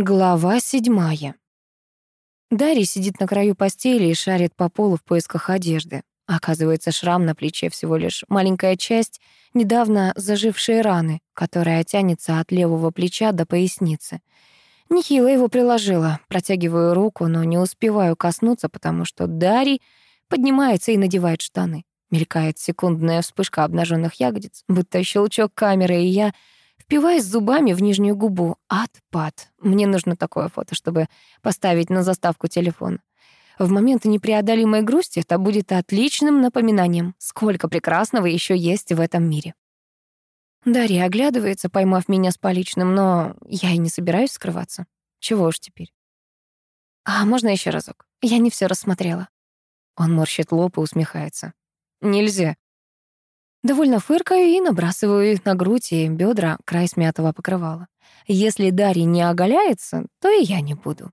Глава седьмая. Дарья сидит на краю постели и шарит по полу в поисках одежды. Оказывается, шрам на плече всего лишь маленькая часть недавно зажившей раны, которая тянется от левого плеча до поясницы. Нехило его приложила. Протягиваю руку, но не успеваю коснуться, потому что Дарий поднимается и надевает штаны. Мелькает секундная вспышка обнаженных ягодиц, будто щелчок камеры, и я Впиваясь зубами в нижнюю губу. Отпад. Мне нужно такое фото, чтобы поставить на заставку телефона. В моменты непреодолимой грусти это будет отличным напоминанием, сколько прекрасного еще есть в этом мире. Дарья оглядывается, поймав меня с поличным, но я и не собираюсь скрываться. Чего уж теперь. А можно еще разок? Я не все рассмотрела. Он морщит лоб и усмехается. Нельзя. Довольно фыркаю и набрасываю на грудь и бедра край смятого покрывала. Если Дарья не оголяется, то и я не буду.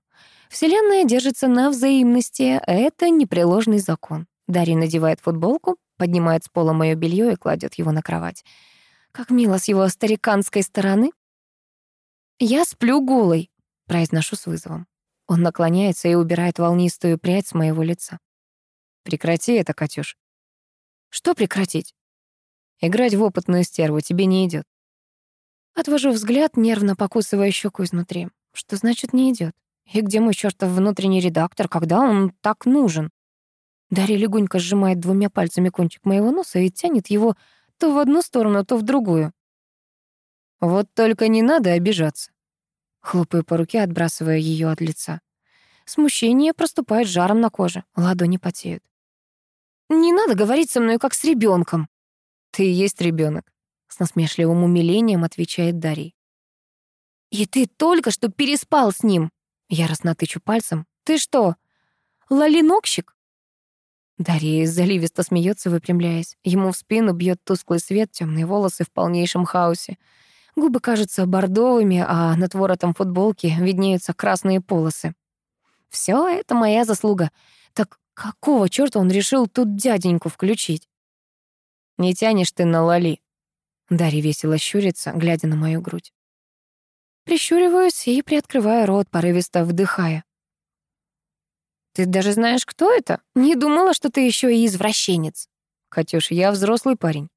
Вселенная держится на взаимности, это непреложный закон. Дарья надевает футболку, поднимает с пола моё белье и кладет его на кровать. Как мило с его стариканской стороны. «Я сплю голой», — произношу с вызовом. Он наклоняется и убирает волнистую прядь с моего лица. «Прекрати это, Катюш». «Что прекратить?» Играть в опытную стерву тебе не идет. Отвожу взгляд, нервно покусывая щеку изнутри. Что значит не идет? И где мой чертов внутренний редактор, когда он так нужен? Дарья легонько сжимает двумя пальцами кончик моего носа и тянет его то в одну сторону, то в другую. Вот только не надо обижаться. Хлопаю по руке, отбрасывая ее от лица. Смущение проступает жаром на коже, ладони потеют. «Не надо говорить со мной, как с ребенком. «Ты и есть ребенок, с насмешливым умилением отвечает Дарий. «И ты только что переспал с ним!» Яростно тычу пальцем. «Ты что, лалинокщик?» Дарья заливисто смеется, выпрямляясь. Ему в спину бьет тусклый свет, темные волосы в полнейшем хаосе. Губы кажутся бордовыми, а над воротом футболки виднеются красные полосы. Все это моя заслуга. Так какого чёрта он решил тут дяденьку включить? Не тянешь ты на лали. Дарья весело щурится, глядя на мою грудь. Прищуриваюсь и приоткрываю рот, порывисто вдыхая. «Ты даже знаешь, кто это? Не думала, что ты еще и извращенец». «Катюш, я взрослый парень».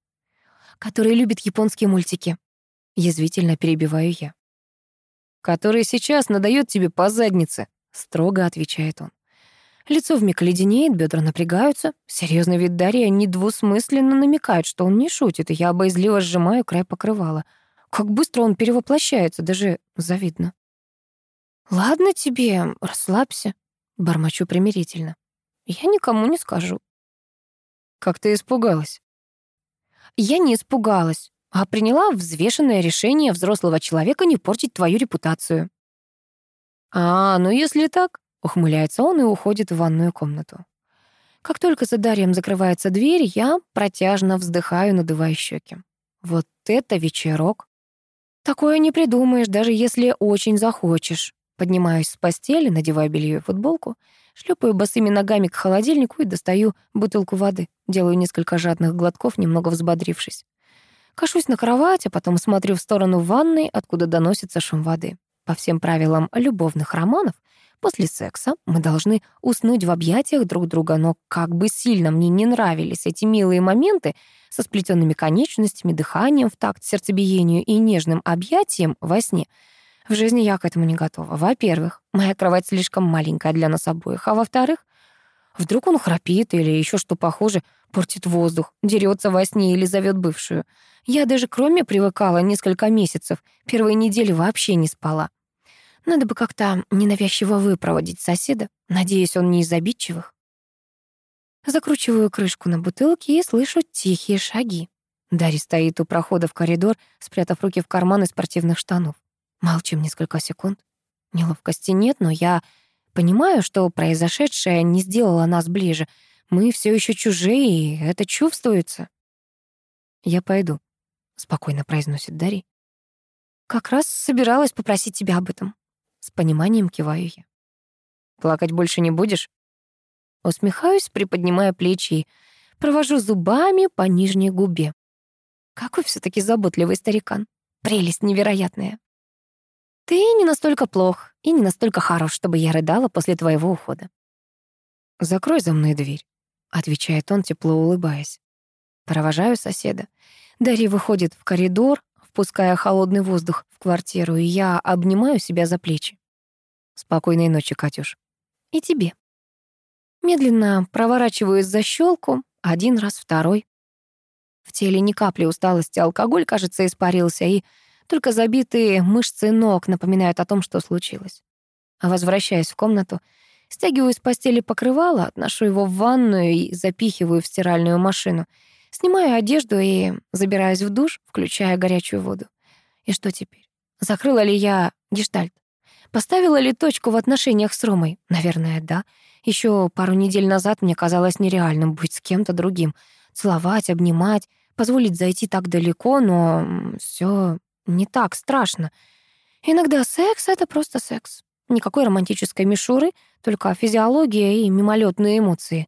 «Который любит японские мультики». Язвительно перебиваю я. «Который сейчас надает тебе по заднице», — строго отвечает он. Лицо вмиг леденеет, бедра напрягаются. Серьезный вид Дарья недвусмысленно намекает, что он не шутит, и я боязливо сжимаю край покрывала. Как быстро он перевоплощается, даже завидно. «Ладно тебе, расслабься», — бормочу примирительно. «Я никому не скажу». «Как ты испугалась?» «Я не испугалась, а приняла взвешенное решение взрослого человека не портить твою репутацию». «А, ну если так, Ухмыляется он и уходит в ванную комнату. Как только за Дарьем закрывается дверь, я протяжно вздыхаю, надувая щеки. Вот это вечерок. Такое не придумаешь, даже если очень захочешь. Поднимаюсь с постели, надеваю белье и футболку, шлепаю босыми ногами к холодильнику и достаю бутылку воды. Делаю несколько жадных глотков, немного взбодрившись. Кашусь на кровать, а потом смотрю в сторону ванной, откуда доносится шум воды. По всем правилам любовных романов После секса мы должны уснуть в объятиях друг друга, но как бы сильно мне не нравились эти милые моменты со сплетенными конечностями, дыханием в такт сердцебиению и нежным объятием во сне, в жизни я к этому не готова. Во-первых, моя кровать слишком маленькая для нас обоих, а во-вторых, вдруг он храпит или еще что похоже, портит воздух, дерется во сне или зовет бывшую. Я даже кроме привыкала несколько месяцев, первые недели вообще не спала. Надо бы как-то ненавязчиво выпроводить соседа. Надеюсь, он не из обидчивых. Закручиваю крышку на бутылке и слышу тихие шаги. Дарья стоит у прохода в коридор, спрятав руки в карманы спортивных штанов. Молчим несколько секунд. Неловкости нет, но я понимаю, что произошедшее не сделало нас ближе. Мы все еще чужие, и это чувствуется. «Я пойду», — спокойно произносит Дарья. «Как раз собиралась попросить тебя об этом. С пониманием киваю я. «Плакать больше не будешь?» Усмехаюсь, приподнимая плечи и провожу зубами по нижней губе. Какой все таки заботливый старикан. Прелесть невероятная. Ты не настолько плох и не настолько хорош, чтобы я рыдала после твоего ухода. «Закрой за мной дверь», — отвечает он, тепло улыбаясь. Провожаю соседа. Дарья выходит в коридор, впуская холодный воздух в квартиру, и я обнимаю себя за плечи. Спокойной ночи, Катюш. И тебе. Медленно проворачиваюсь за щелку, один раз, второй. В теле ни капли усталости, алкоголь, кажется, испарился, и только забитые мышцы ног напоминают о том, что случилось. А возвращаясь в комнату, стягиваю с постели покрывало, отношу его в ванную и запихиваю в стиральную машину. Снимаю одежду и забираюсь в душ, включая горячую воду. И что теперь? Закрыла ли я гештальт? Поставила ли точку в отношениях с Ромой? Наверное, да. Еще пару недель назад мне казалось нереальным быть с кем-то другим. Целовать, обнимать, позволить зайти так далеко, но все не так страшно. Иногда секс — это просто секс. Никакой романтической мишуры, только физиология и мимолетные эмоции.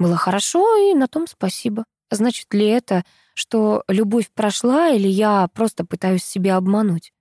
Было хорошо, и на том спасибо. Значит ли это, что любовь прошла, или я просто пытаюсь себя обмануть?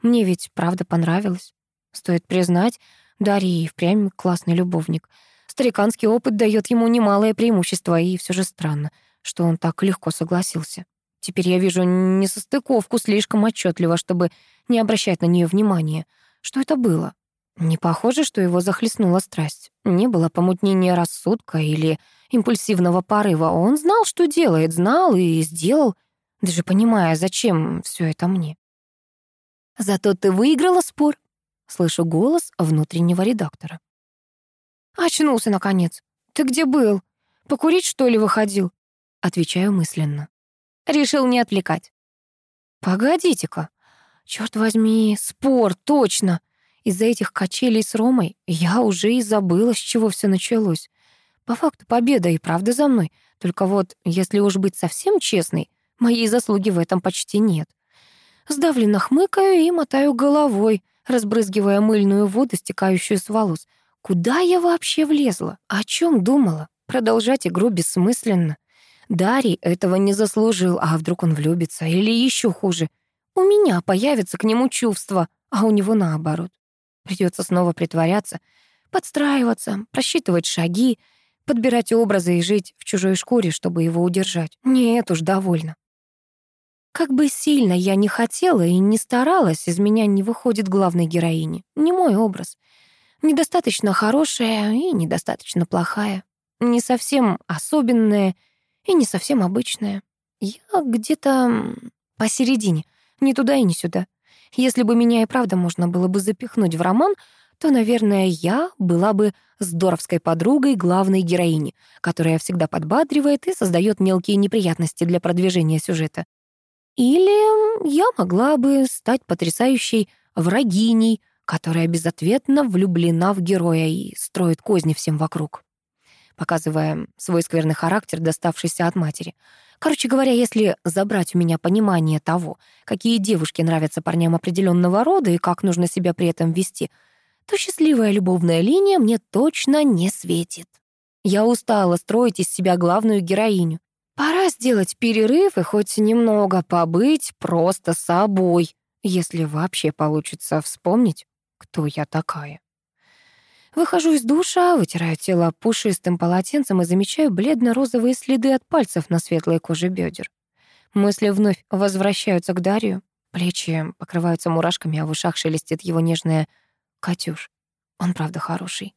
Мне ведь правда понравилось. Стоит признать, Дарья и впрямь классный любовник. Стариканский опыт дает ему немалое преимущество, и все же странно, что он так легко согласился. Теперь я вижу несостыковку слишком отчетливо, чтобы не обращать на нее внимания. Что это было? Не похоже, что его захлестнула страсть. Не было помутнения рассудка или импульсивного порыва. Он знал, что делает, знал и сделал, даже понимая, зачем все это мне. «Зато ты выиграла спор», — слышу голос внутреннего редактора. «Очнулся, наконец. Ты где был? Покурить, что ли, выходил?» Отвечаю мысленно. Решил не отвлекать. «Погодите-ка. Черт возьми, спор, точно!» Из-за этих качелей с Ромой я уже и забыла, с чего все началось. По факту победа и правда за мной. Только вот, если уж быть совсем честной, моей заслуги в этом почти нет. Сдавленно хмыкаю и мотаю головой, разбрызгивая мыльную воду, стекающую с волос. Куда я вообще влезла? О чем думала? Продолжать игру бессмысленно. Дарий этого не заслужил, а вдруг он влюбится? Или еще хуже, у меня появится к нему чувство, а у него наоборот. Придется снова притворяться, подстраиваться, просчитывать шаги, подбирать образы и жить в чужой шкуре, чтобы его удержать. Нет уж, довольно. Как бы сильно я не хотела и не старалась, из меня не выходит главной героини. Не мой образ. Недостаточно хорошая и недостаточно плохая. Не совсем особенная и не совсем обычная. Я где-то посередине, ни туда и ни сюда. Если бы меня и правда можно было бы запихнуть в роман, то, наверное, я была бы здоровской подругой главной героини, которая всегда подбадривает и создает мелкие неприятности для продвижения сюжета. Или я могла бы стать потрясающей врагиней, которая безответно влюблена в героя и строит козни всем вокруг, показывая свой скверный характер, доставшийся от матери — Короче говоря, если забрать у меня понимание того, какие девушки нравятся парням определенного рода и как нужно себя при этом вести, то счастливая любовная линия мне точно не светит. Я устала строить из себя главную героиню. Пора сделать перерыв и хоть немного побыть просто собой, если вообще получится вспомнить, кто я такая. Выхожу из душа, вытираю тело пушистым полотенцем и замечаю бледно-розовые следы от пальцев на светлой коже бедер. Мысли вновь возвращаются к Дарью. Плечи покрываются мурашками, а в ушах шелестит его нежная «Катюш». Он правда хороший.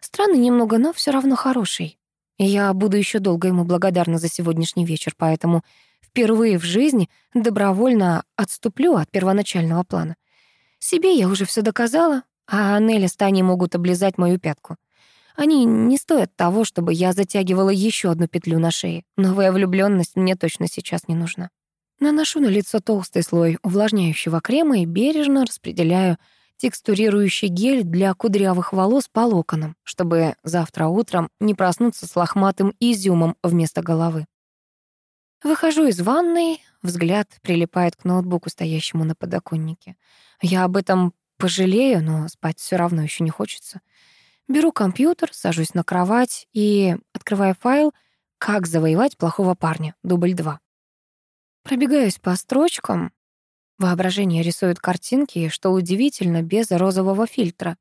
Странный немного, но все равно хороший. И я буду еще долго ему благодарна за сегодняшний вечер, поэтому впервые в жизни добровольно отступлю от первоначального плана. Себе я уже все доказала, а Нелли с Таней могут облизать мою пятку. Они не стоят того, чтобы я затягивала еще одну петлю на шее. Новая влюбленность мне точно сейчас не нужна. Наношу на лицо толстый слой увлажняющего крема и бережно распределяю текстурирующий гель для кудрявых волос по локонам, чтобы завтра утром не проснуться с лохматым изюмом вместо головы. Выхожу из ванной, взгляд прилипает к ноутбуку, стоящему на подоконнике. Я об этом Пожалею, но спать все равно еще не хочется. Беру компьютер, сажусь на кровать и открываю файл «Как завоевать плохого парня. Дубль 2». Пробегаюсь по строчкам. Воображение рисует картинки, что удивительно, без розового фильтра.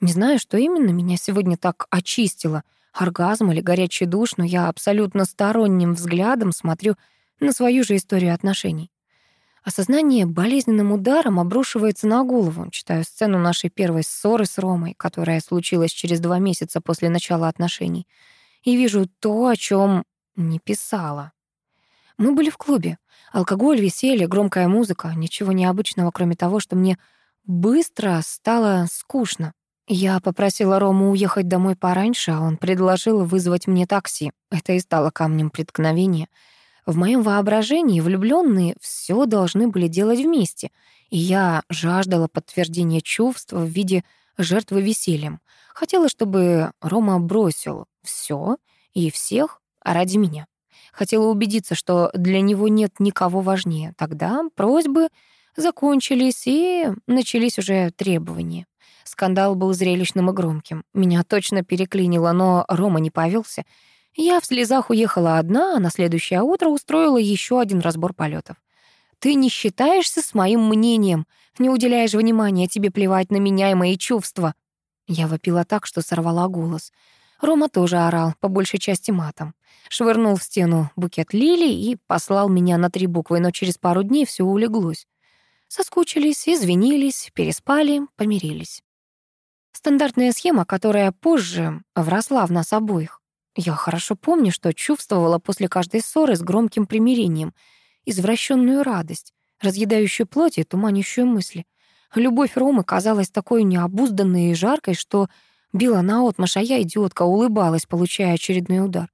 Не знаю, что именно меня сегодня так очистило, оргазм или горячий душ, но я абсолютно сторонним взглядом смотрю на свою же историю отношений. Осознание болезненным ударом обрушивается на голову. Читаю сцену нашей первой ссоры с Ромой, которая случилась через два месяца после начала отношений. И вижу то, о чем не писала. Мы были в клубе. Алкоголь, веселье, громкая музыка. Ничего необычного, кроме того, что мне быстро стало скучно. Я попросила Рому уехать домой пораньше, а он предложил вызвать мне такси. Это и стало камнем преткновения — в моем воображении влюбленные все должны были делать вместе, и я жаждала подтверждения чувств в виде жертвы весельем. Хотела, чтобы Рома бросил все и всех ради меня. Хотела убедиться, что для него нет никого важнее. Тогда просьбы закончились, и начались уже требования. Скандал был зрелищным и громким. Меня точно переклинило, но Рома не повелся. Я в слезах уехала одна, а на следующее утро устроила еще один разбор полетов. «Ты не считаешься с моим мнением, не уделяешь внимания, тебе плевать на меня и мои чувства». Я вопила так, что сорвала голос. Рома тоже орал, по большей части матом. Швырнул в стену букет лилий и послал меня на три буквы, но через пару дней все улеглось. Соскучились, извинились, переспали, помирились. Стандартная схема, которая позже вросла в нас обоих. Я хорошо помню, что чувствовала после каждой ссоры с громким примирением, извращенную радость, разъедающую плоть и туманящую мысли. Любовь Ромы казалась такой необузданной и жаркой, что била наотмашь, а я, идиотка, улыбалась, получая очередной удар.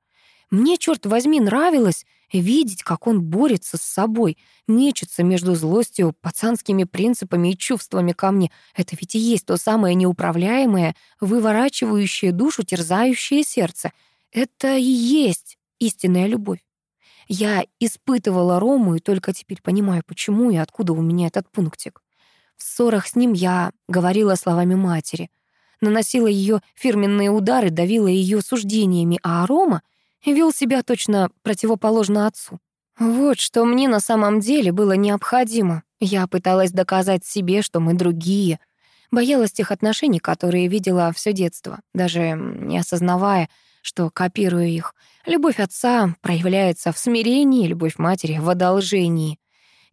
Мне, черт возьми, нравилось видеть, как он борется с собой, мечется между злостью, пацанскими принципами и чувствами ко мне. Это ведь и есть то самое неуправляемое, выворачивающее душу, терзающее сердце — это и есть истинная любовь. Я испытывала Рому и только теперь понимаю, почему и откуда у меня этот пунктик. В ссорах с ним я говорила словами матери, наносила ее фирменные удары, давила ее суждениями, а Рома вел себя точно противоположно отцу. Вот что мне на самом деле было необходимо. Я пыталась доказать себе, что мы другие. Боялась тех отношений, которые видела все детство, даже не осознавая, что копирую их. Любовь отца проявляется в смирении, любовь матери — в одолжении.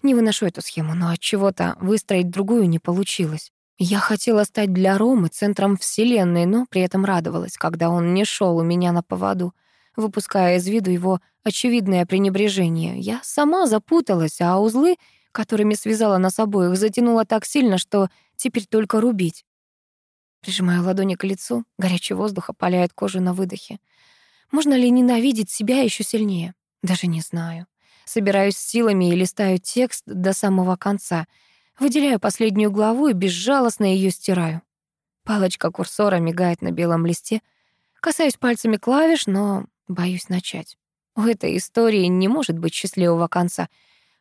Не выношу эту схему, но от чего-то выстроить другую не получилось. Я хотела стать для Ромы центром вселенной, но при этом радовалась, когда он не шел у меня на поводу, выпуская из виду его очевидное пренебрежение. Я сама запуталась, а узлы, которыми связала нас обоих, затянула так сильно, что теперь только рубить. Прижимаю ладони к лицу, горячий воздух опаляет кожу на выдохе. Можно ли ненавидеть себя еще сильнее? Даже не знаю. Собираюсь силами и листаю текст до самого конца. Выделяю последнюю главу и безжалостно ее стираю. Палочка курсора мигает на белом листе. Касаюсь пальцами клавиш, но боюсь начать. У этой истории не может быть счастливого конца.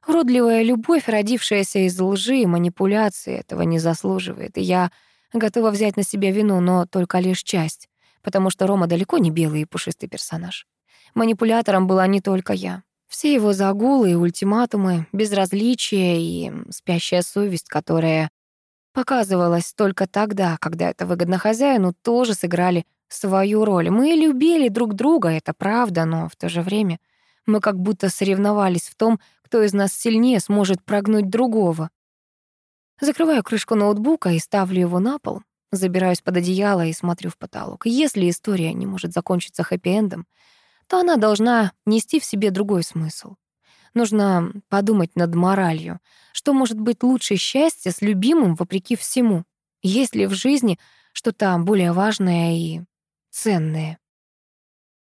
Уродливая любовь, родившаяся из лжи и манипуляции, этого не заслуживает. И я Готова взять на себя вину, но только лишь часть, потому что Рома далеко не белый и пушистый персонаж. Манипулятором была не только я. Все его загулы и ультиматумы, безразличие и спящая совесть, которая показывалась только тогда, когда это выгодно хозяину, тоже сыграли свою роль. Мы любили друг друга, это правда, но в то же время мы как будто соревновались в том, кто из нас сильнее сможет прогнуть другого. Закрываю крышку ноутбука и ставлю его на пол. Забираюсь под одеяло и смотрю в потолок. Если история не может закончиться хэппи-эндом, то она должна нести в себе другой смысл. Нужно подумать над моралью. Что может быть лучше счастья с любимым вопреки всему? Есть ли в жизни что-то более важное и ценное?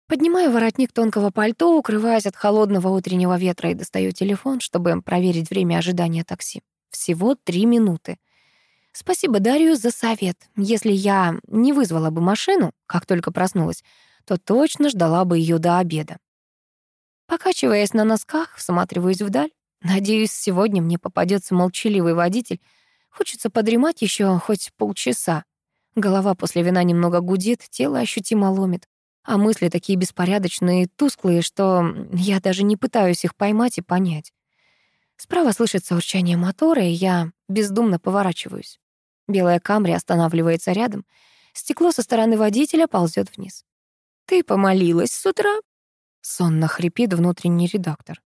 Поднимаю воротник тонкого пальто, укрываясь от холодного утреннего ветра и достаю телефон, чтобы проверить время ожидания такси. Всего три минуты. Спасибо Дарью за совет. Если я не вызвала бы машину, как только проснулась, то точно ждала бы ее до обеда. Покачиваясь на носках, всматриваюсь вдаль. Надеюсь, сегодня мне попадется молчаливый водитель. Хочется подремать еще хоть полчаса. Голова после вина немного гудит, тело ощутимо ломит. А мысли такие беспорядочные и тусклые, что я даже не пытаюсь их поймать и понять. Справа слышится урчание мотора, и я бездумно поворачиваюсь. Белая Камри останавливается рядом. Стекло со стороны водителя ползет вниз. «Ты помолилась с утра?» Сонно хрипит внутренний редактор.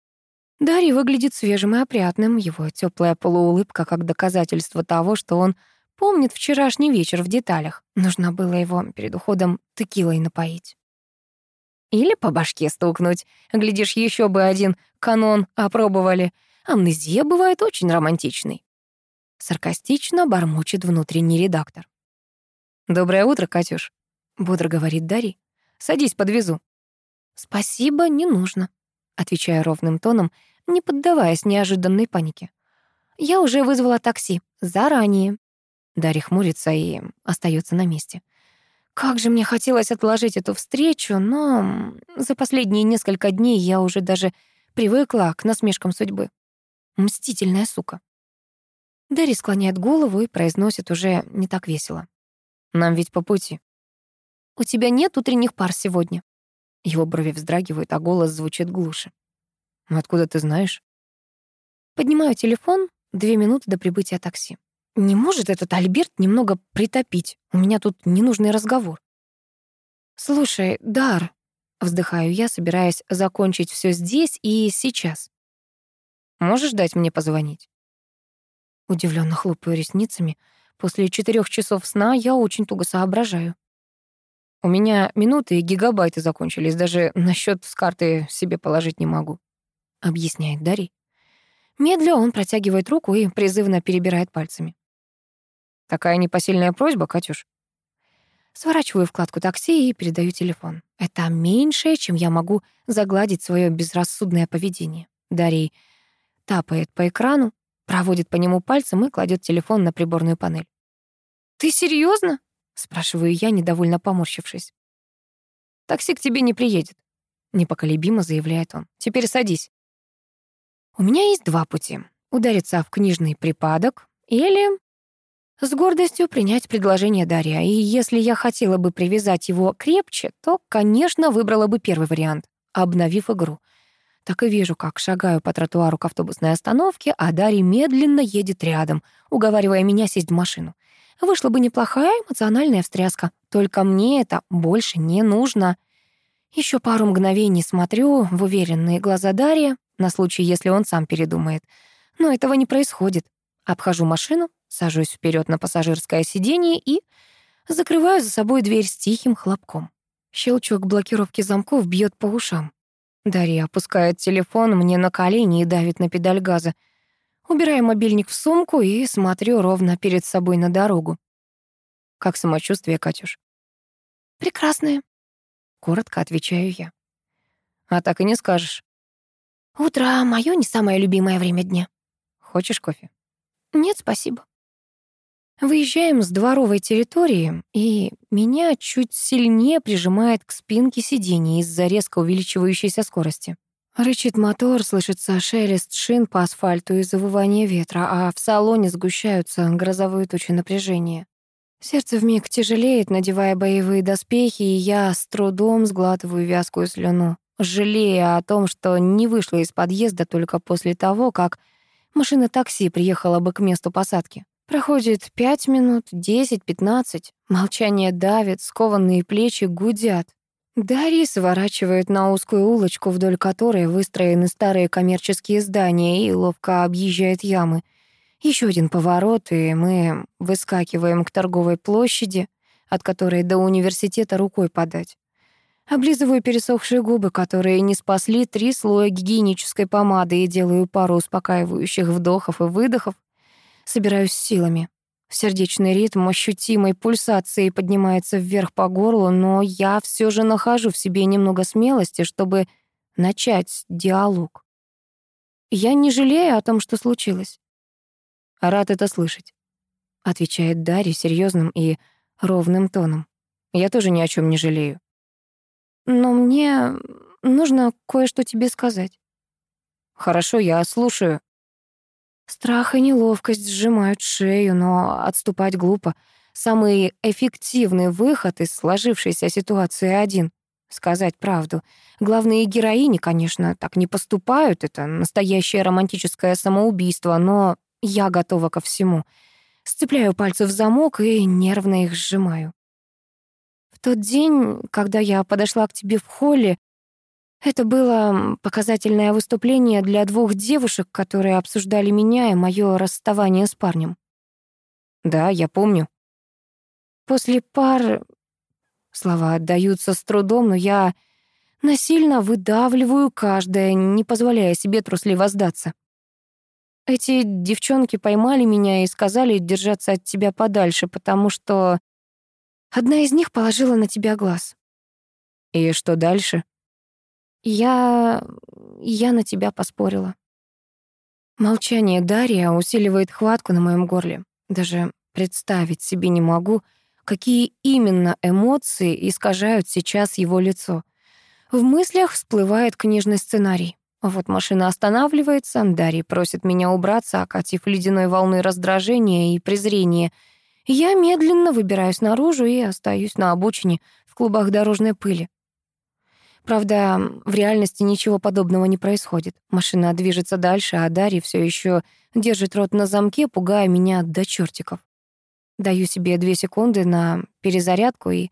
Дарья выглядит свежим и опрятным, его теплая полуулыбка как доказательство того, что он помнит вчерашний вечер в деталях. Нужно было его перед уходом текилой напоить. Или по башке стукнуть. Глядишь, еще бы один канон опробовали. Амнезия бывает очень романтичной. Саркастично бормочет внутренний редактор. «Доброе утро, Катюш», — бодро говорит Дарья. «Садись, подвезу». «Спасибо, не нужно», — отвечаю ровным тоном, не поддаваясь неожиданной панике. «Я уже вызвала такси. Заранее». Дарья хмурится и остается на месте. Как же мне хотелось отложить эту встречу, но за последние несколько дней я уже даже привыкла к насмешкам судьбы. Мстительная сука. Дарья склоняет голову и произносит уже не так весело. «Нам ведь по пути». «У тебя нет утренних пар сегодня?» Его брови вздрагивают, а голос звучит глуше. «Откуда ты знаешь?» Поднимаю телефон, две минуты до прибытия такси. Не может этот Альберт немного притопить? У меня тут ненужный разговор. Слушай, Дар, вздыхаю я, собираясь закончить все здесь и сейчас. Можешь дать мне позвонить? Удивленно хлопаю ресницами. После четырех часов сна я очень туго соображаю. У меня минуты и гигабайты закончились, даже на счет с карты себе положить не могу, объясняет Дарий. Медля он протягивает руку и призывно перебирает пальцами. Такая непосильная просьба, Катюш. Сворачиваю вкладку такси и передаю телефон. Это меньшее, чем я могу загладить свое безрассудное поведение. Дарий тапает по экрану, проводит по нему пальцем и кладет телефон на приборную панель. «Ты серьезно? спрашиваю я, недовольно поморщившись. «Такси к тебе не приедет», — непоколебимо заявляет он. «Теперь садись». У меня есть два пути. Удариться в книжный припадок или с гордостью принять предложение Дарья, и если я хотела бы привязать его крепче, то, конечно, выбрала бы первый вариант, обновив игру. Так и вижу, как шагаю по тротуару к автобусной остановке, а Дарья медленно едет рядом, уговаривая меня сесть в машину. Вышла бы неплохая эмоциональная встряска, только мне это больше не нужно. Еще пару мгновений смотрю в уверенные глаза Дарья, на случай, если он сам передумает. Но этого не происходит. Обхожу машину, Сажусь вперед на пассажирское сиденье и закрываю за собой дверь с тихим хлопком. Щелчок блокировки замков бьет по ушам. Дарья опускает телефон мне на колени и давит на педаль газа. Убираю мобильник в сумку и смотрю ровно перед собой на дорогу. «Как самочувствие, Катюш?» «Прекрасное», — коротко отвечаю я. «А так и не скажешь». «Утро — моё не самое любимое время дня». «Хочешь кофе?» «Нет, спасибо». Выезжаем с дворовой территории, и меня чуть сильнее прижимает к спинке сиденья из-за резко увеличивающейся скорости. Рычит мотор, слышится шелест шин по асфальту и завывание ветра, а в салоне сгущаются грозовые тучи напряжения. Сердце вмиг тяжелеет, надевая боевые доспехи, и я с трудом сглатываю вязкую слюну, жалея о том, что не вышла из подъезда только после того, как машина такси приехала бы к месту посадки. Проходит пять минут, десять, пятнадцать. Молчание давит, скованные плечи гудят. Дарья сворачивает на узкую улочку, вдоль которой выстроены старые коммерческие здания и ловко объезжает ямы. Еще один поворот, и мы выскакиваем к торговой площади, от которой до университета рукой подать. Облизываю пересохшие губы, которые не спасли три слоя гигиенической помады, и делаю пару успокаивающих вдохов и выдохов, собираюсь силами. Сердечный ритм ощутимой пульсацией поднимается вверх по горлу, но я все же нахожу в себе немного смелости, чтобы начать диалог. Я не жалею о том, что случилось. Рад это слышать, отвечает Дарья серьезным и ровным тоном. Я тоже ни о чем не жалею. Но мне нужно кое-что тебе сказать. Хорошо, я слушаю. Страх и неловкость сжимают шею, но отступать глупо. Самый эффективный выход из сложившейся ситуации один сказать правду. Главные героини, конечно, так не поступают, это настоящее романтическое самоубийство, но я готова ко всему. Сцепляю пальцы в замок и нервно их сжимаю. В тот день, когда я подошла к тебе в холле, это было показательное выступление для двух девушек, которые обсуждали меня и мое расставание с парнем. Да, я помню. После пар Слова отдаются с трудом, но я насильно выдавливаю каждое, не позволяя себе трусливо сдаться. Эти девчонки поймали меня и сказали держаться от тебя подальше, потому что одна из них положила на тебя глаз. И что дальше? Я... я на тебя поспорила. Молчание Дарья усиливает хватку на моем горле. Даже представить себе не могу — какие именно эмоции искажают сейчас его лицо. В мыслях всплывает книжный сценарий. Вот машина останавливается, Дарья просит меня убраться, окатив ледяной волной раздражения и презрения. Я медленно выбираюсь наружу и остаюсь на обочине в клубах дорожной пыли. Правда, в реальности ничего подобного не происходит. Машина движется дальше, а Дарья все еще держит рот на замке, пугая меня до чертиков. Даю себе две секунды на перезарядку и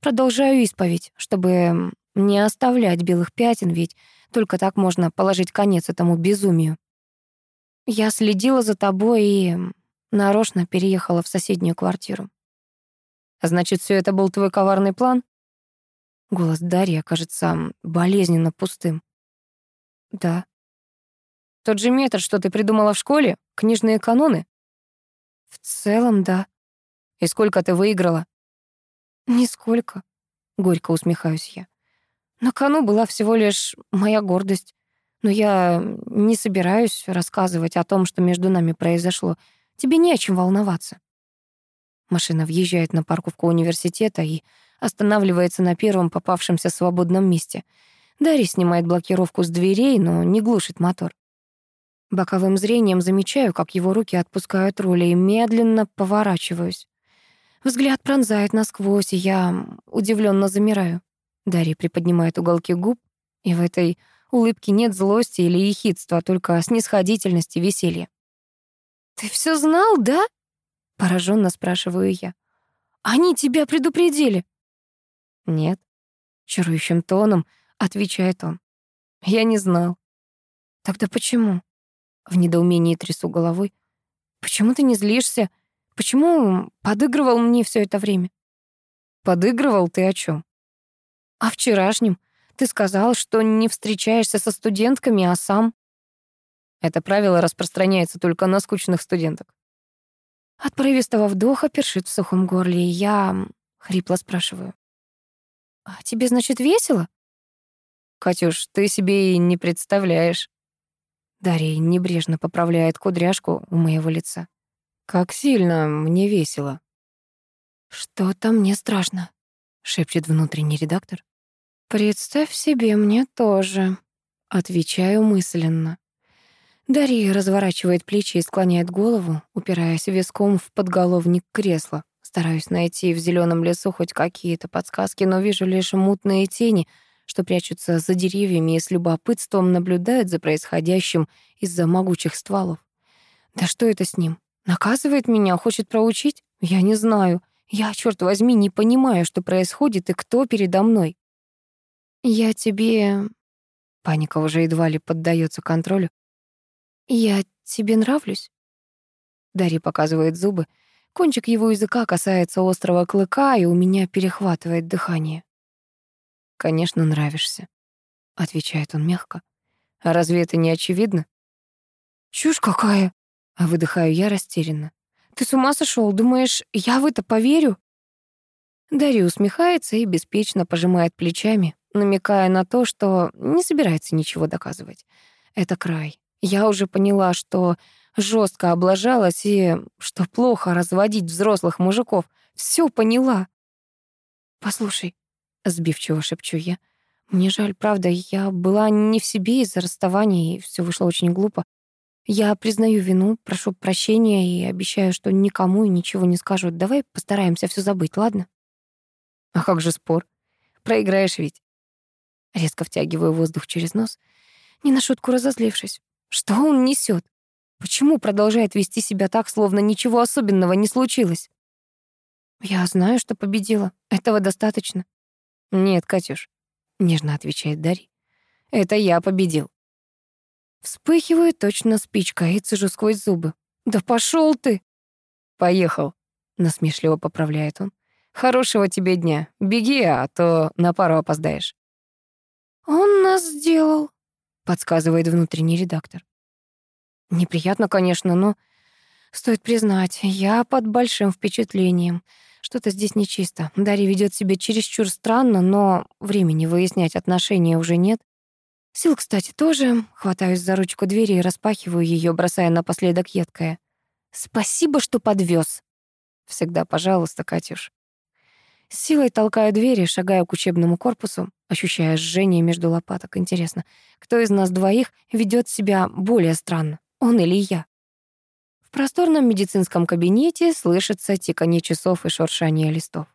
продолжаю исповедь, чтобы не оставлять белых пятен, ведь только так можно положить конец этому безумию. Я следила за тобой и нарочно переехала в соседнюю квартиру. Значит, все это был твой коварный план? Голос Дарьи кажется болезненно пустым. Да. Тот же метод, что ты придумала в школе? Книжные каноны? В целом, да. И сколько ты выиграла? Нисколько, горько усмехаюсь я. На кону была всего лишь моя гордость. Но я не собираюсь рассказывать о том, что между нами произошло. Тебе не о чем волноваться. Машина въезжает на парковку университета и останавливается на первом попавшемся свободном месте. Дарья снимает блокировку с дверей, но не глушит мотор. Боковым зрением замечаю, как его руки отпускают роли, и медленно поворачиваюсь. Взгляд пронзает насквозь, и я удивленно замираю. Дарья приподнимает уголки губ, и в этой улыбке нет злости или ехидства, а только снисходительности, веселья. «Ты все знал, да?» — пораженно спрашиваю я. «Они тебя предупредили?» «Нет», — чарующим тоном отвечает он. «Я не знал». «Тогда почему?» В недоумении трясу головой. «Почему ты не злишься?» Почему подыгрывал мне все это время? Подыгрывал ты о чем? О вчерашнем. Ты сказал, что не встречаешься со студентками, а сам... Это правило распространяется только на скучных студенток. От порывистого вдоха першит в сухом горле, и я хрипло спрашиваю. «А тебе, значит, весело?» «Катюш, ты себе и не представляешь». Дарья небрежно поправляет кудряшку у моего лица. Как сильно мне весело. Что-то мне страшно, шепчет внутренний редактор. Представь себе, мне тоже, отвечаю мысленно. Дарья разворачивает плечи и склоняет голову, упираясь виском в подголовник кресла. Стараюсь найти в зеленом лесу хоть какие-то подсказки, но вижу лишь мутные тени, что прячутся за деревьями и с любопытством наблюдают за происходящим из-за могучих стволов. Да что это с ним? Наказывает меня, хочет проучить? Я не знаю. Я, черт возьми, не понимаю, что происходит и кто передо мной. Я тебе... Паника уже едва ли поддается контролю. Я тебе нравлюсь? Дарья показывает зубы. Кончик его языка касается острого клыка, и у меня перехватывает дыхание. «Конечно, нравишься», — отвечает он мягко. «А разве это не очевидно?» «Чушь какая!» А выдыхаю я растерянно. «Ты с ума сошел? Думаешь, я в это поверю?» Дарья усмехается и беспечно пожимает плечами, намекая на то, что не собирается ничего доказывать. Это край. Я уже поняла, что жестко облажалась и что плохо разводить взрослых мужиков. Все поняла. «Послушай», — сбивчиво шепчу я, — «мне жаль, правда, я была не в себе из-за расставания, и все вышло очень глупо. Я признаю вину, прошу прощения и обещаю, что никому и ничего не скажу. Давай постараемся все забыть, ладно? А как же спор? Проиграешь ведь. Резко втягиваю воздух через нос, не на шутку разозлившись. Что он несет? Почему продолжает вести себя так, словно ничего особенного не случилось? Я знаю, что победила. Этого достаточно. Нет, Катюш, нежно отвечает Дарья. Это я победил. Вспыхиваю точно спичка и цежу сквозь зубы. Да пошел ты! Поехал, насмешливо поправляет он. Хорошего тебе дня. Беги, а то на пару опоздаешь. Он нас сделал, подсказывает внутренний редактор. Неприятно, конечно, но стоит признать, я под большим впечатлением. Что-то здесь нечисто. Дарья ведет себя чересчур странно, но времени выяснять отношения уже нет. Сил, кстати, тоже. Хватаюсь за ручку двери и распахиваю ее, бросая напоследок едкое. «Спасибо, что подвез. «Всегда пожалуйста, Катюш». С силой толкаю дверь и шагаю к учебному корпусу, ощущая жжение между лопаток. Интересно, кто из нас двоих ведет себя более странно, он или я? В просторном медицинском кабинете слышится тиканье часов и шуршание листов.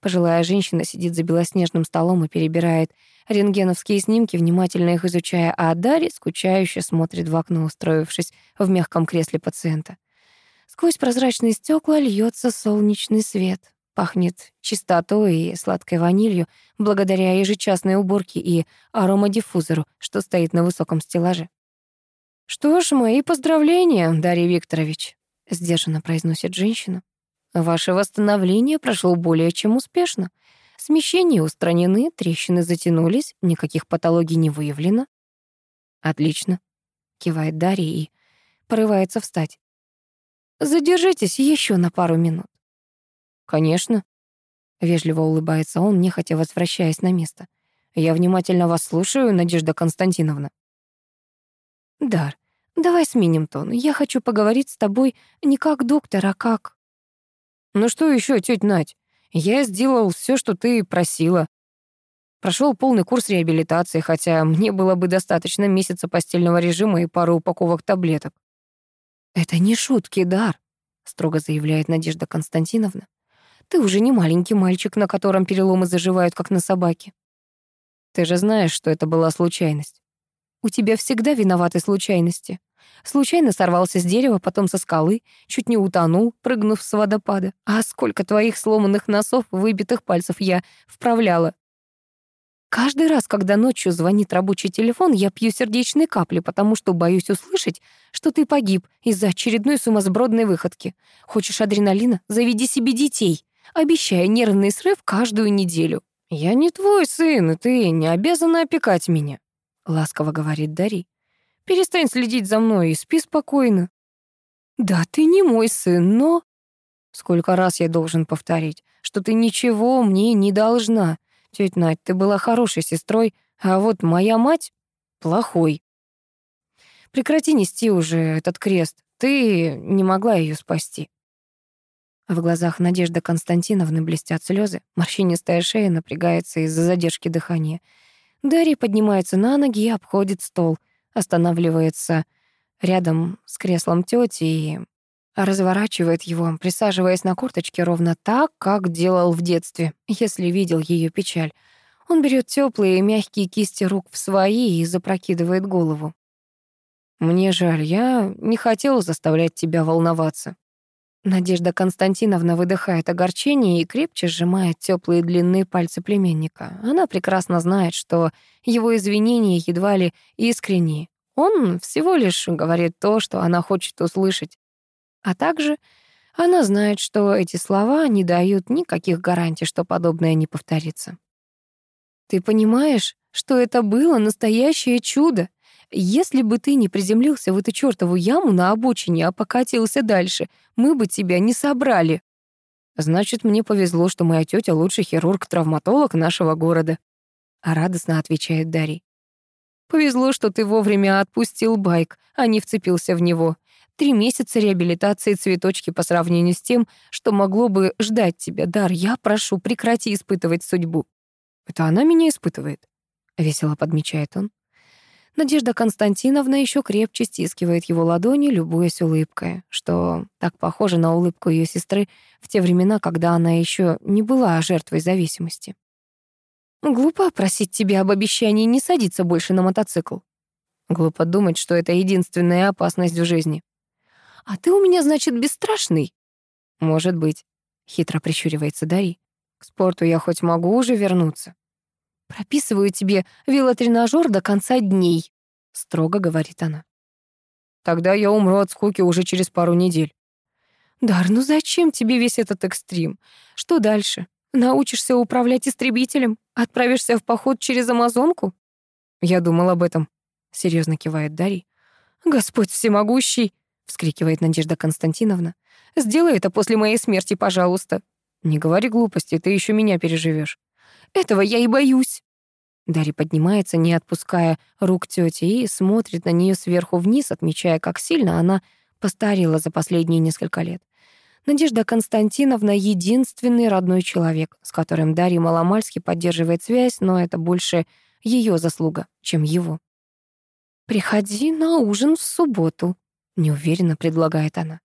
Пожилая женщина сидит за белоснежным столом и перебирает рентгеновские снимки, внимательно их изучая, а Дарья скучающе смотрит в окно, устроившись в мягком кресле пациента. Сквозь прозрачные стекла льется солнечный свет. Пахнет чистотой и сладкой ванилью благодаря ежечасной уборке и аромадиффузору, что стоит на высоком стеллаже. «Что ж, мои поздравления, Дарья Викторович», — сдержанно произносит женщина. «Ваше восстановление прошло более чем успешно. Смещения устранены, трещины затянулись, никаких патологий не выявлено». «Отлично», — кивает Дарья и порывается встать. «Задержитесь еще на пару минут». «Конечно», — вежливо улыбается он, нехотя возвращаясь на место. «Я внимательно вас слушаю, Надежда Константиновна». «Дар, давай сменим тон. Я хочу поговорить с тобой не как доктор, а как...» «Ну что еще, тетя Надь? Я сделал все, что ты просила. Прошел полный курс реабилитации, хотя мне было бы достаточно месяца постельного режима и пару упаковок таблеток». «Это не шутки, Дар», — строго заявляет Надежда Константиновна. Ты уже не маленький мальчик, на котором переломы заживают, как на собаке. Ты же знаешь, что это была случайность. У тебя всегда виноваты случайности. Случайно сорвался с дерева, потом со скалы, чуть не утонул, прыгнув с водопада. А сколько твоих сломанных носов, выбитых пальцев я вправляла. Каждый раз, когда ночью звонит рабочий телефон, я пью сердечные капли, потому что боюсь услышать, что ты погиб из-за очередной сумасбродной выходки. Хочешь адреналина? Заведи себе детей. Обещаю нервный срыв каждую неделю. «Я не твой сын, и ты не обязана опекать меня», — ласково говорит Дари. «Перестань следить за мной и спи спокойно». «Да ты не мой сын, но...» «Сколько раз я должен повторить, что ты ничего мне не должна. Тетя Надь, ты была хорошей сестрой, а вот моя мать — плохой. Прекрати нести уже этот крест. Ты не могла ее спасти. В глазах Надежды Константиновны блестят слезы, морщинистая шея напрягается из-за задержки дыхания. Дарья поднимается на ноги и обходит стол, останавливается рядом с креслом тети и разворачивает его, присаживаясь на курточке ровно так, как делал в детстве, если видел ее печаль. Он берет теплые мягкие кисти рук в свои и запрокидывает голову. «Мне жаль, я не хотел заставлять тебя волноваться», Надежда Константиновна выдыхает огорчение и крепче сжимает теплые длинные пальцы племенника. Она прекрасно знает, что его извинения едва ли искренние. Он всего лишь говорит то, что она хочет услышать. А также она знает, что эти слова не дают никаких гарантий, что подобное не повторится. «Ты понимаешь, что это было настоящее чудо?» Если бы ты не приземлился в эту чёртову яму на обочине, а покатился дальше, мы бы тебя не собрали. Значит, мне повезло, что моя тётя лучший хирург-травматолог нашего города. А радостно отвечает Дарий. Повезло, что ты вовремя отпустил байк, а не вцепился в него. Три месяца реабилитации цветочки по сравнению с тем, что могло бы ждать тебя. Дар, я прошу, прекрати испытывать судьбу. Это она меня испытывает, — весело подмечает он. Надежда Константиновна еще крепче стискивает его ладони, любуясь улыбкой, что так похоже на улыбку ее сестры в те времена, когда она еще не была жертвой зависимости. Глупо просить тебя об обещании не садиться больше на мотоцикл. Глупо думать, что это единственная опасность в жизни. А ты у меня, значит, бесстрашный? Может быть, хитро прищуривается Дари. К спорту я хоть могу уже вернуться. Прописываю тебе велотренажер до конца дней, строго говорит она. Тогда я умру от скуки уже через пару недель. Дар, ну зачем тебе весь этот экстрим? Что дальше? Научишься управлять истребителем? Отправишься в поход через Амазонку? Я думал об этом, серьезно кивает Дарий. Господь всемогущий, вскрикивает Надежда Константиновна. Сделай это после моей смерти, пожалуйста. Не говори глупости, ты еще меня переживешь. Этого я и боюсь. Дарья поднимается, не отпуская рук тети, и смотрит на нее сверху вниз, отмечая, как сильно она постарела за последние несколько лет. Надежда Константиновна — единственный родной человек, с которым Дарья маломальски поддерживает связь, но это больше ее заслуга, чем его. «Приходи на ужин в субботу», — неуверенно предлагает она.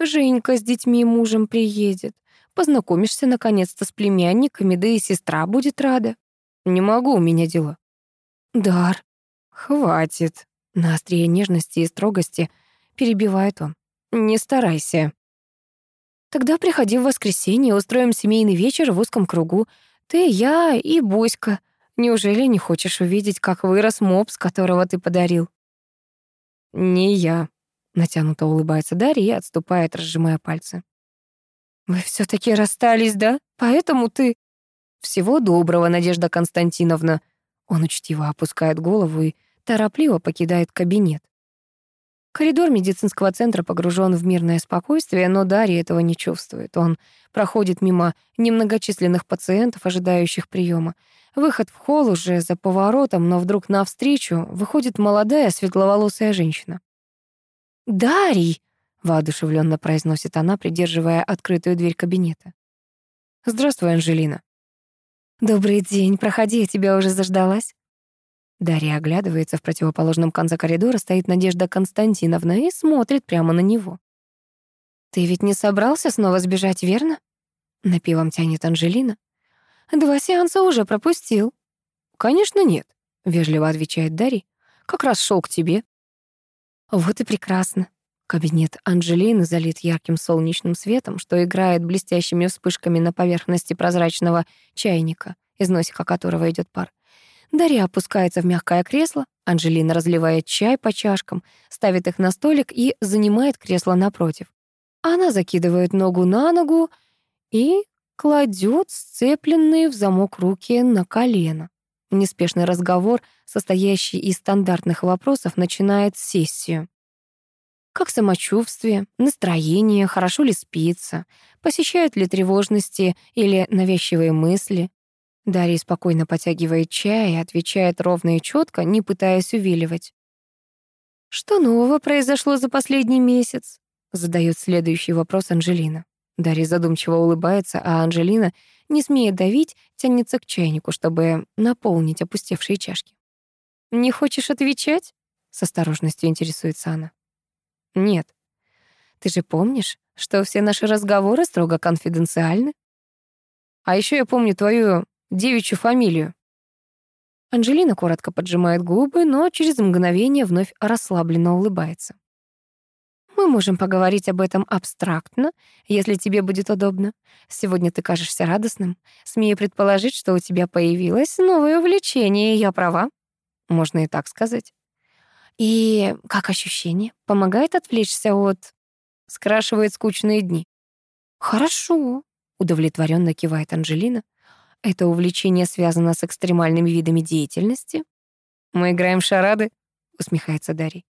«Женька с детьми и мужем приедет. Познакомишься наконец-то с племянниками, да и сестра будет рада». «Не могу, у меня дела». «Дар, хватит». На острие нежности и строгости перебивает он. «Не старайся». Тогда приходи в воскресенье, устроим семейный вечер в узком кругу. Ты, я и Боська. Неужели не хочешь увидеть, как вырос мопс, которого ты подарил? Не я. Натянуто улыбается Дарья и отступает, разжимая пальцы. Вы все таки расстались, да? Поэтому ты... Всего доброго, Надежда Константиновна. Он учтиво опускает голову и торопливо покидает кабинет. Коридор медицинского центра погружен в мирное спокойствие, но Дарья этого не чувствует. Он проходит мимо немногочисленных пациентов, ожидающих приема. Выход в холл уже за поворотом, но вдруг навстречу выходит молодая светловолосая женщина. «Дарий!» — воодушевленно произносит она, придерживая открытую дверь кабинета. «Здравствуй, Анжелина». «Добрый день, проходи, я тебя уже заждалась». Дарья оглядывается, в противоположном конце коридора стоит Надежда Константиновна и смотрит прямо на него. «Ты ведь не собрался снова сбежать, верно?» Напивом тянет Анжелина. «Два сеанса уже пропустил». «Конечно нет», — вежливо отвечает Дарья. «Как раз шел к тебе». «Вот и прекрасно». Кабинет Анжелины залит ярким солнечным светом, что играет блестящими вспышками на поверхности прозрачного чайника, из носика которого идет пар. Дарья опускается в мягкое кресло, Анжелина разливает чай по чашкам, ставит их на столик и занимает кресло напротив. Она закидывает ногу на ногу и кладет сцепленные в замок руки на колено. Неспешный разговор, состоящий из стандартных вопросов, начинает сессию. Как самочувствие, настроение, хорошо ли спится, посещают ли тревожности или навязчивые мысли, Дарья спокойно потягивает чай и отвечает ровно и четко, не пытаясь увиливать. «Что нового произошло за последний месяц?» Задает следующий вопрос Анжелина. Дарья задумчиво улыбается, а Анжелина, не смея давить, тянется к чайнику, чтобы наполнить опустевшие чашки. «Не хочешь отвечать?» — с осторожностью интересуется она. «Нет. Ты же помнишь, что все наши разговоры строго конфиденциальны? А еще я помню твою девичью фамилию». Анжелина коротко поджимает губы, но через мгновение вновь расслабленно улыбается. «Мы можем поговорить об этом абстрактно, если тебе будет удобно. Сегодня ты кажешься радостным. Смею предположить, что у тебя появилось новое увлечение, я права. Можно и так сказать. И как ощущение? Помогает отвлечься от... Скрашивает скучные дни. «Хорошо», — удовлетворенно кивает Анжелина. Это увлечение связано с экстремальными видами деятельности? Мы играем в шарады? Усмехается Дарий.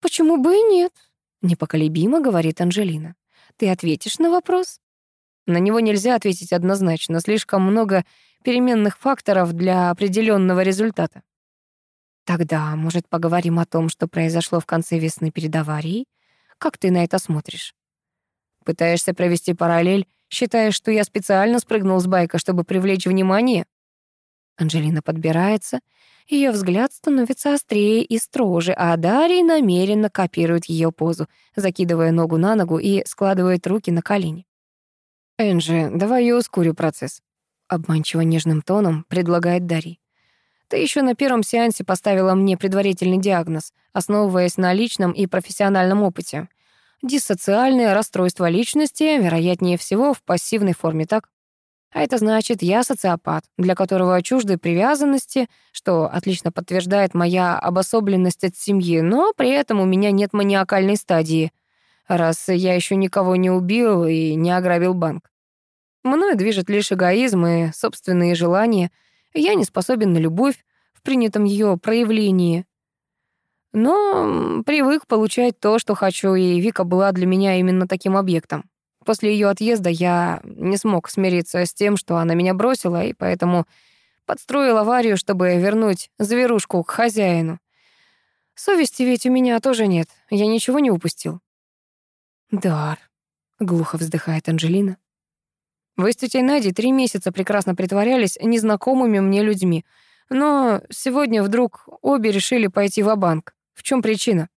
Почему бы и нет? Непоколебимо говорит Анжелина. Ты ответишь на вопрос? На него нельзя ответить однозначно. Слишком много переменных факторов для определенного результата. Тогда, может, поговорим о том, что произошло в конце весны перед аварией? Как ты на это смотришь? Пытаешься провести параллель Считаешь, что я специально спрыгнул с байка, чтобы привлечь внимание?» Анжелина подбирается, ее взгляд становится острее и строже, а Дарий намеренно копирует ее позу, закидывая ногу на ногу и складывает руки на колени. «Энджи, давай я ускорю процесс». обманчиво нежным тоном предлагает Дарий. Ты еще на первом сеансе поставила мне предварительный диагноз, основываясь на личном и профессиональном опыте. Диссоциальное расстройство личности, вероятнее всего, в пассивной форме, так? А это значит, я социопат, для которого чужды привязанности, что отлично подтверждает моя обособленность от семьи, но при этом у меня нет маниакальной стадии, раз я еще никого не убил и не ограбил банк. Мною движет лишь эгоизм и собственные желания. Я не способен на любовь в принятом ее проявлении. Но привык получать то, что хочу, и Вика была для меня именно таким объектом. После ее отъезда я не смог смириться с тем, что она меня бросила, и поэтому подстроил аварию, чтобы вернуть зверушку к хозяину. Совести ведь у меня тоже нет, я ничего не упустил. «Дар», — глухо вздыхает Анжелина. Вы с тетей Надей три месяца прекрасно притворялись незнакомыми мне людьми, но сегодня вдруг обе решили пойти в банк В чем причина?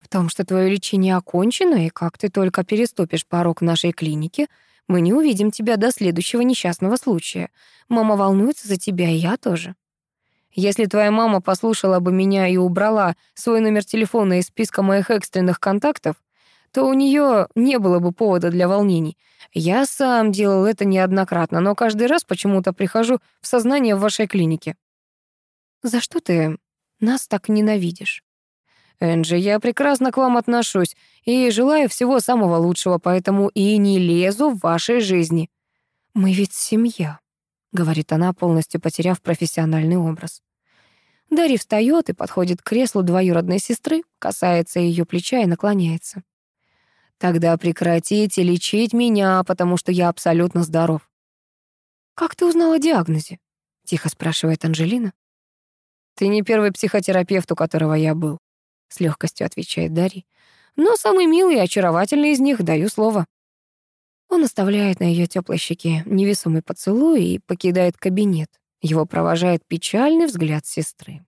В том, что твое лечение окончено, и как ты только переступишь порог нашей клиники, мы не увидим тебя до следующего несчастного случая. Мама волнуется за тебя, и я тоже. Если твоя мама послушала бы меня и убрала свой номер телефона из списка моих экстренных контактов, то у нее не было бы повода для волнений. Я сам делал это неоднократно, но каждый раз почему-то прихожу в сознание в вашей клинике. За что ты нас так ненавидишь? Энджи, я прекрасно к вам отношусь и желаю всего самого лучшего, поэтому и не лезу в вашей жизни. Мы ведь семья, говорит она, полностью потеряв профессиональный образ. Дарья встает и подходит к креслу двоюродной сестры, касается ее плеча и наклоняется. Тогда прекратите лечить меня, потому что я абсолютно здоров. Как ты узнала о диагнозе? Тихо спрашивает Анжелина. Ты не первый психотерапевт, у которого я был. С легкостью отвечает Дарья. Но самый милый и очаровательный из них, даю слово. Он оставляет на ее теплой щеке невесомый поцелуй и покидает кабинет. Его провожает печальный взгляд сестры.